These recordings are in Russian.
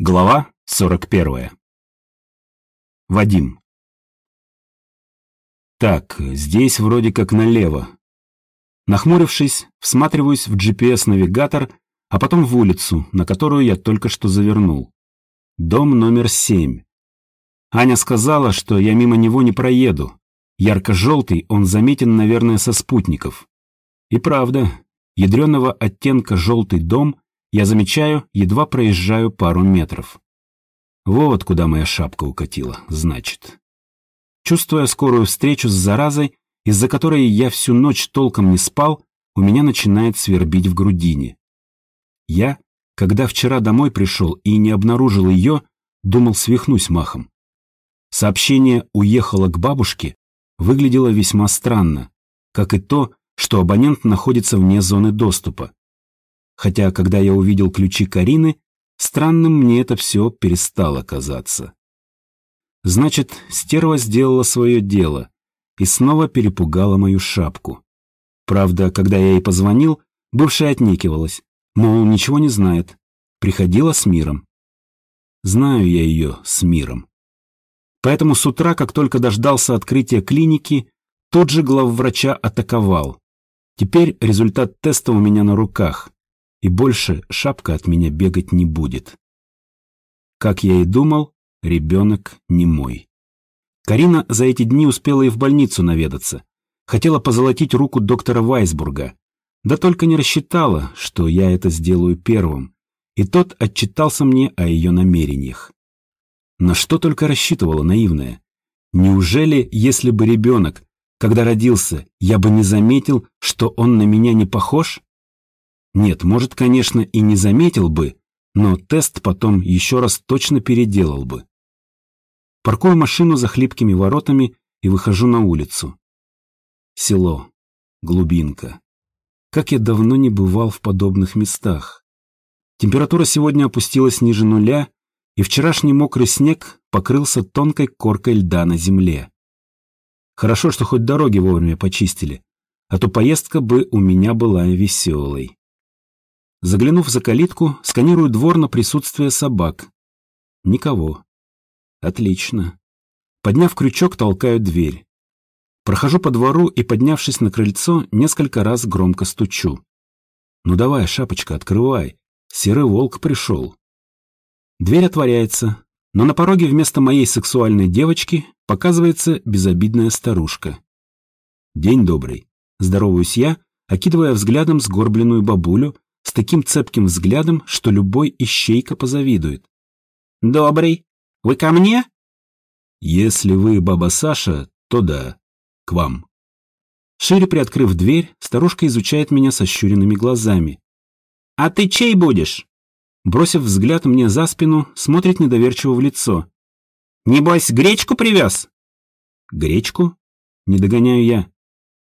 Глава 41. Вадим. Так, здесь вроде как налево. Нахмурившись, всматриваюсь в GPS-навигатор, а потом в улицу, на которую я только что завернул. Дом номер семь. Аня сказала, что я мимо него не проеду. Ярко-желтый он заметен, наверное, со спутников. И правда, ядреного оттенка желтый дом — я замечаю, едва проезжаю пару метров. Вот куда моя шапка укатила, значит. Чувствуя скорую встречу с заразой, из-за которой я всю ночь толком не спал, у меня начинает свербить в грудине. Я, когда вчера домой пришел и не обнаружил ее, думал свихнусь махом. Сообщение «уехала к бабушке» выглядело весьма странно, как и то, что абонент находится вне зоны доступа хотя когда я увидел ключи Карины, странным мне это все перестало казаться. Значит, стерва сделала свое дело и снова перепугала мою шапку. Правда, когда я ей позвонил, бывшая отнекивалась, мол, ничего не знает, приходила с миром. Знаю я ее с миром. Поэтому с утра, как только дождался открытия клиники, тот же главврача атаковал. Теперь результат теста у меня на руках и больше шапка от меня бегать не будет. Как я и думал, ребенок не мой. Карина за эти дни успела и в больницу наведаться. Хотела позолотить руку доктора Вайсбурга. Да только не рассчитала, что я это сделаю первым. И тот отчитался мне о ее намерениях. На что только рассчитывала наивная. Неужели, если бы ребенок, когда родился, я бы не заметил, что он на меня не похож? Нет, может, конечно, и не заметил бы, но тест потом еще раз точно переделал бы. Паркую машину за хлипкими воротами и выхожу на улицу. Село. Глубинка. Как я давно не бывал в подобных местах. Температура сегодня опустилась ниже нуля, и вчерашний мокрый снег покрылся тонкой коркой льда на земле. Хорошо, что хоть дороги вовремя почистили, а то поездка бы у меня была веселой. Заглянув за калитку, сканирую двор на присутствие собак. Никого. Отлично. Подняв крючок, толкаю дверь. Прохожу по двору и, поднявшись на крыльцо, несколько раз громко стучу. «Ну давай, шапочка, открывай. Серый волк пришел». Дверь отворяется, но на пороге вместо моей сексуальной девочки показывается безобидная старушка. «День добрый». Здороваюсь я, окидывая взглядом сгорбленную бабулю, с таким цепким взглядом, что любой ищейка позавидует. «Добрый. Вы ко мне?» «Если вы баба Саша, то да, к вам». Шире приоткрыв дверь, старушка изучает меня со щуренными глазами. «А ты чей будешь?» Бросив взгляд мне за спину, смотрит недоверчиво в лицо. «Небось, гречку привез?» «Гречку?» Не догоняю я.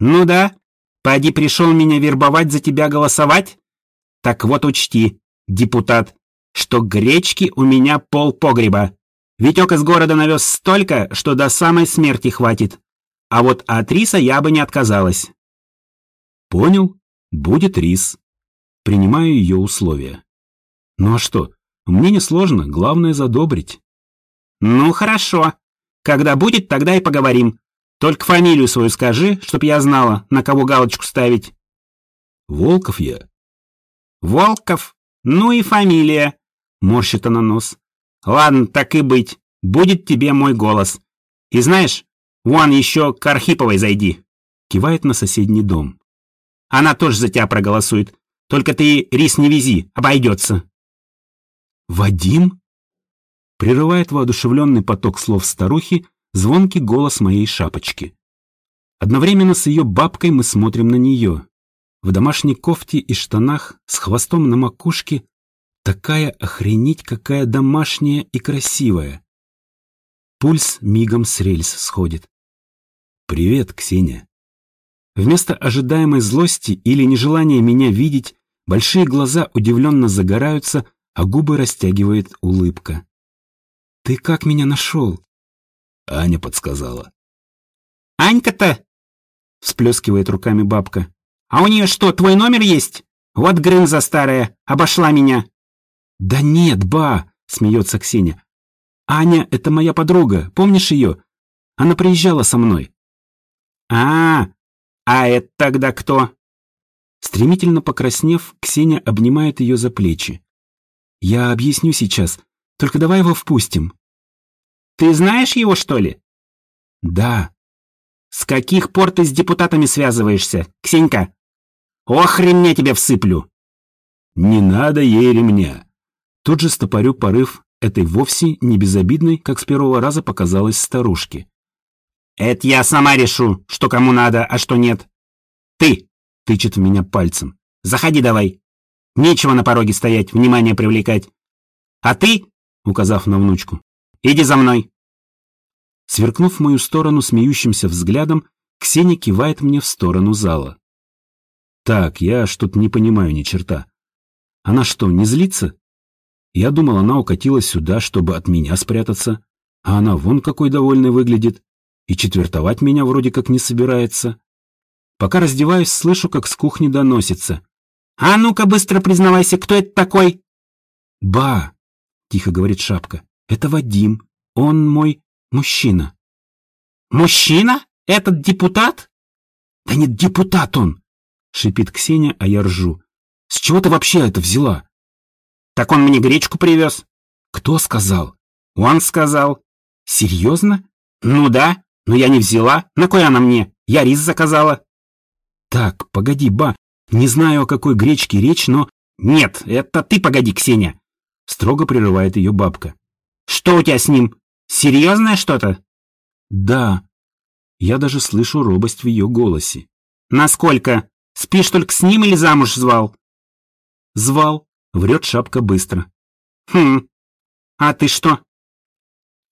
«Ну да. Поди пришел меня вербовать за тебя голосовать?» Так вот учти, депутат, что гречки у меня пол погреба. Витек из города навез столько, что до самой смерти хватит. А вот от риса я бы не отказалась. Понял, будет рис. Принимаю ее условия. Ну а что, мне не сложно, главное задобрить. Ну хорошо. Когда будет, тогда и поговорим. Только фамилию свою скажи, чтоб я знала, на кого галочку ставить. Волков я, Волков? Ну и фамилия. Морщит она нос. Ладно, так и быть. Будет тебе мой голос. И знаешь, вон еще к Архиповой зайди. Кивает на соседний дом. Она тоже за тебя проголосует. Только ты рис не вези, обойдется. Вадим? Прерывает воодушевленный поток слов старухи звонкий голос моей шапочки. Одновременно с ее бабкой мы смотрим на нее в домашней кофте и штанах, с хвостом на макушке, такая охренеть какая домашняя и красивая. Пульс мигом с рельс сходит. «Привет, Ксения». Вместо ожидаемой злости или нежелания меня видеть, большие глаза удивленно загораются, а губы растягивает улыбка. «Ты как меня нашел?» Аня подсказала. «Анька-то!» — всплескивает руками бабка. А у нее что, твой номер есть? Вот грынза старая, обошла меня. Да нет, ба, смеется Ксения. «Аня — это моя подруга, помнишь ее? Она приезжала со мной». «А, а это тогда кто?» Стремительно покраснев, Ксения обнимает ее за плечи. «Я объясню сейчас, только давай его впустим». «Ты знаешь его, что ли?» «Да». «С каких пор ты с депутатами связываешься, Ксенька? Ох, ремня тебе всыплю!» «Не надо ей ремня!» Тут же стопорю порыв этой вовсе не безобидной, как с первого раза показалось старушке. «Это я сама решу, что кому надо, а что нет. Ты!» — тычет в меня пальцем. «Заходи давай. Нечего на пороге стоять, внимание привлекать. А ты, указав на внучку, иди за мной». Сверкнув в мою сторону смеющимся взглядом, Ксения кивает мне в сторону зала. Так, я что-то не понимаю ни черта. Она что, не злится? Я думал, она укатила сюда, чтобы от меня спрятаться, а она вон какой довольной выглядит и четвертовать меня вроде как не собирается. Пока раздеваюсь, слышу, как с кухни доносится. «А ну-ка быстро признавайся, кто это такой?» «Ба!» — тихо говорит Шапка. «Это Вадим. Он мой мужчина». «Мужчина? Этот депутат?» «Да нет, депутат он!» — шипит Ксения, а я ржу. «С чего ты вообще это взяла?» «Так он мне гречку привез». «Кто сказал?» «Он сказал». «Серьезно?» «Ну да, но я не взяла. На кой она мне? Я рис заказала». «Так, погоди, ба, не знаю, о какой гречке речь, но...» «Нет, это ты погоди, Ксения!» Строго прерывает ее бабка. «Что у тебя с ним? Серьезное что-то?» «Да». Я даже слышу робость в ее голосе. «Насколько? Спишь только с ним или замуж звал?» «Звал», — врет шапка быстро. «Хм, а ты что?»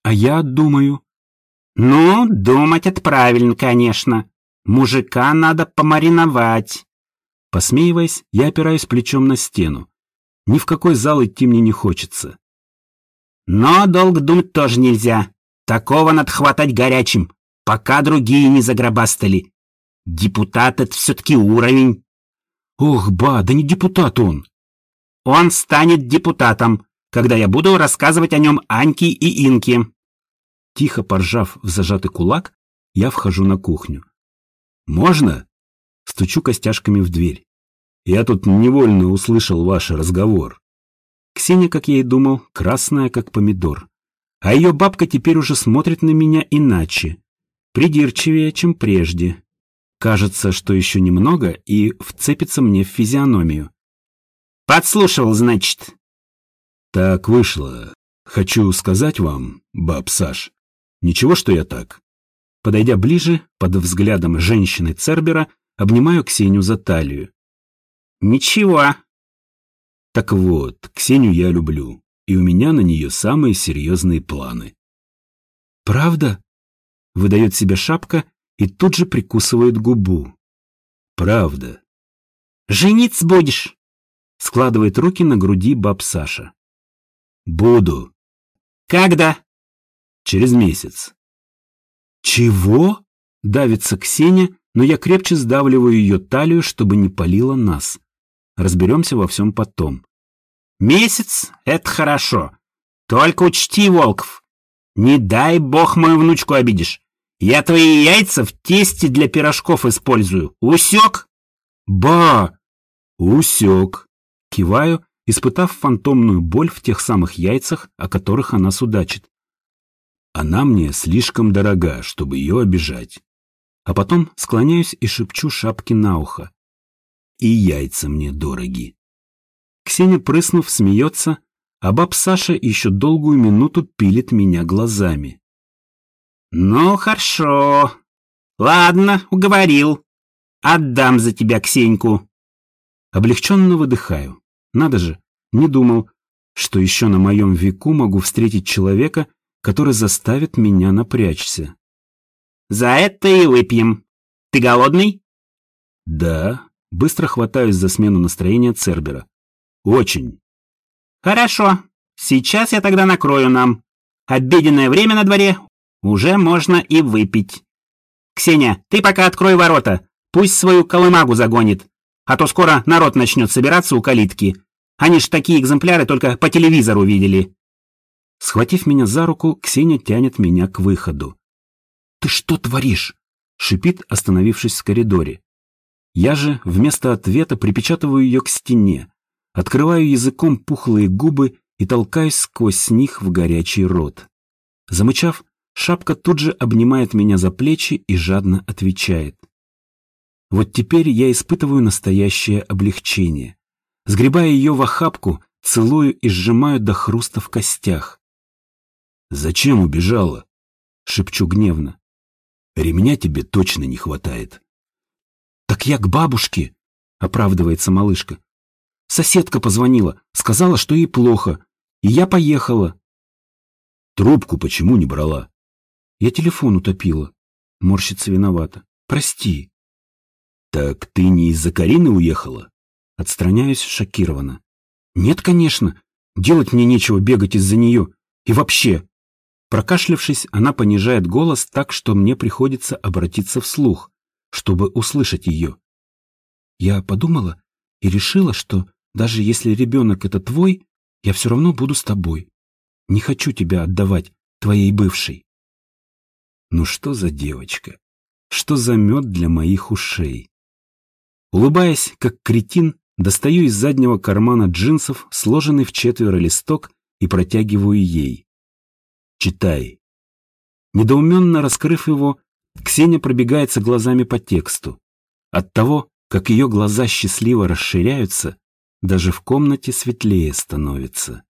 «А я думаю...» «Ну, думать это правильно, конечно. Мужика надо помариновать». Посмеиваясь, я опираюсь плечом на стену. Ни в какой зал идти мне не хочется. Но долго думать тоже нельзя. Такого надо хватать горячим, пока другие не загробастали. Депутат — это все-таки уровень. Ох, ба, да не депутат он. Он станет депутатом, когда я буду рассказывать о нем Аньке и Инке. Тихо поржав в зажатый кулак, я вхожу на кухню. «Можно?» Стучу костяшками в дверь. Я тут невольно услышал ваш разговор. Ксения, как я и думал, красная, как помидор. А ее бабка теперь уже смотрит на меня иначе. Придирчивее, чем прежде. Кажется, что еще немного и вцепится мне в физиономию. «Подслушивал, значит?» «Так вышло. Хочу сказать вам, баб Саш, ничего, что я так». Подойдя ближе, под взглядом женщины Цербера, обнимаю Ксению за талию. «Ничего». Так вот, Ксению я люблю, и у меня на нее самые серьезные планы. «Правда?» — выдает себе шапка и тут же прикусывает губу. «Правда». «Жениться будешь?» — складывает руки на груди баб Саша. «Буду». «Когда?» «Через месяц». «Чего?» — давится Ксения, но я крепче сдавливаю ее талию, чтобы не палила нас. Разберемся во всем потом. «Месяц — это хорошо. Только учти, Волков, не дай бог мою внучку обидишь. Я твои яйца в тесте для пирожков использую. Усек?» «Ба!» «Усек!» Киваю, испытав фантомную боль в тех самых яйцах, о которых она судачит. Она мне слишком дорога, чтобы ее обижать. А потом склоняюсь и шепчу шапки на ухо. И яйца мне дороги. Ксения, прыснув, смеется, а баб Саша еще долгую минуту пилит меня глазами. «Ну, хорошо. Ладно, уговорил. Отдам за тебя Ксеньку». Облегченно выдыхаю. Надо же, не думал, что еще на моем веку могу встретить человека, который заставит меня напрячься. «За это и выпьем. Ты голодный?» «Да». Быстро хватаюсь за смену настроения Цербера. «Очень». «Хорошо. Сейчас я тогда накрою нам. Обеденное время на дворе. Уже можно и выпить. Ксения, ты пока открой ворота. Пусть свою колымагу загонит. А то скоро народ начнет собираться у калитки. Они ж такие экземпляры только по телевизору видели. Схватив меня за руку, Ксения тянет меня к выходу. «Ты что творишь?» — шипит, остановившись в коридоре. Я же вместо ответа припечатываю ее к стене, открываю языком пухлые губы и толкаюсь сквозь них в горячий рот. Замычав, шапка тут же обнимает меня за плечи и жадно отвечает. Вот теперь я испытываю настоящее облегчение. Сгребая ее в охапку, целую и сжимаю до хруста в костях. «Зачем убежала?» — шепчу гневно. «Ремня тебе точно не хватает». «Так я к бабушке», — оправдывается малышка. «Соседка позвонила, сказала, что ей плохо, и я поехала». «Трубку почему не брала?» «Я телефон утопила», — морщится виновата. «Прости». «Так ты не из-за Карины уехала?» Отстраняюсь шокированно. «Нет, конечно. Делать мне нечего бегать из-за нее. И вообще...» Прокашлявшись, она понижает голос так, что мне приходится обратиться вслух, чтобы услышать ее. Я подумала и решила, что даже если ребенок это твой, я все равно буду с тобой. Не хочу тебя отдавать твоей бывшей. Ну что за девочка? Что за мед для моих ушей? Улыбаясь, как кретин, достаю из заднего кармана джинсов сложенный в четверо листок и протягиваю ей. Читай. Недоуменно раскрыв его, Ксения пробегается глазами по тексту. От того, как ее глаза счастливо расширяются, даже в комнате светлее становится.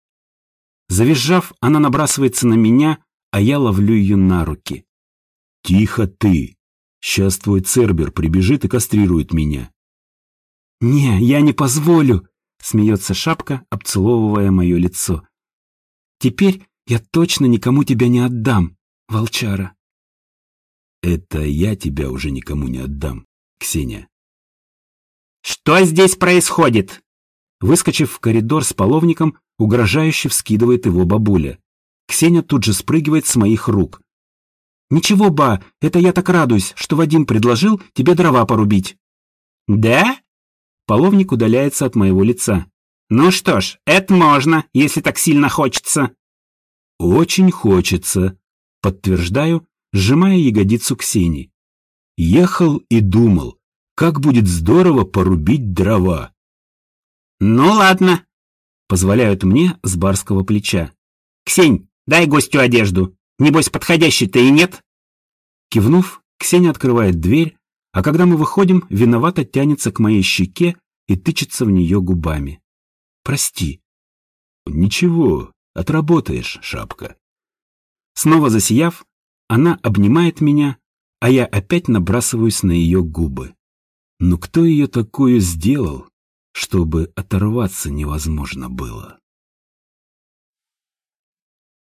Завизжав, она набрасывается на меня, а я ловлю ее на руки. «Тихо ты! Сейчас твой Цербер прибежит и кастрирует меня. «Не, я не позволю!» — смеется шапка, обцеловывая мое лицо. «Теперь я точно никому тебя не отдам, волчара!» «Это я тебя уже никому не отдам, Ксения!» «Что здесь происходит?» Выскочив в коридор с половником, угрожающе вскидывает его бабуля. Ксения тут же спрыгивает с моих рук. «Ничего, ба, это я так радуюсь, что Вадим предложил тебе дрова порубить». «Да?» Половник удаляется от моего лица. «Ну что ж, это можно, если так сильно хочется». «Очень хочется», — подтверждаю, сжимая ягодицу Ксении. Ехал и думал, как будет здорово порубить дрова. «Ну ладно», — позволяют мне с барского плеча. «Ксень, дай гостю одежду. Небось, подходящей-то и нет?» Кивнув, Ксения открывает дверь, а когда мы выходим, виновато тянется к моей щеке и тычется в нее губами. «Прости». «Ничего, отработаешь, шапка». Снова засияв, она обнимает меня, а я опять набрасываюсь на ее губы. Но кто ее такую сделал, чтобы оторваться невозможно было?